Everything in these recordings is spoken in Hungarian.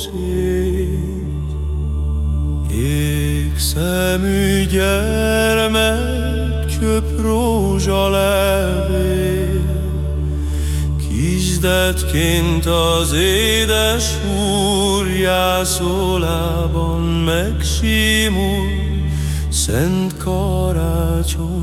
szél. Égszemű gyermek, csöp rózsalevél, Kisdetként az édes úr jászolában megsimul, Szent karácsony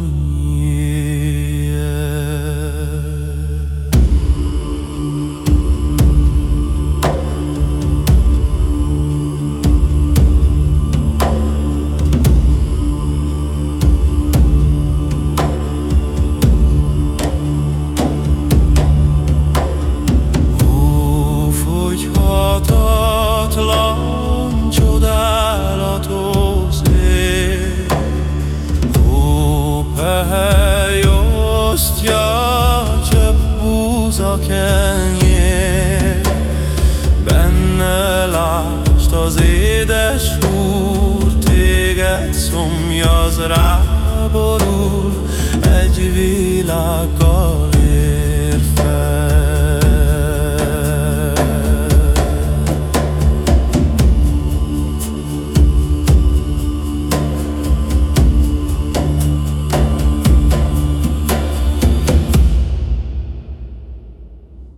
kenyér. Benne lásd az édes úr Téged szomjaz ráborul. Egy világgal